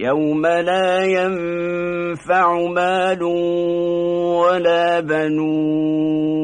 يوم لا ينفع مال ولا بنون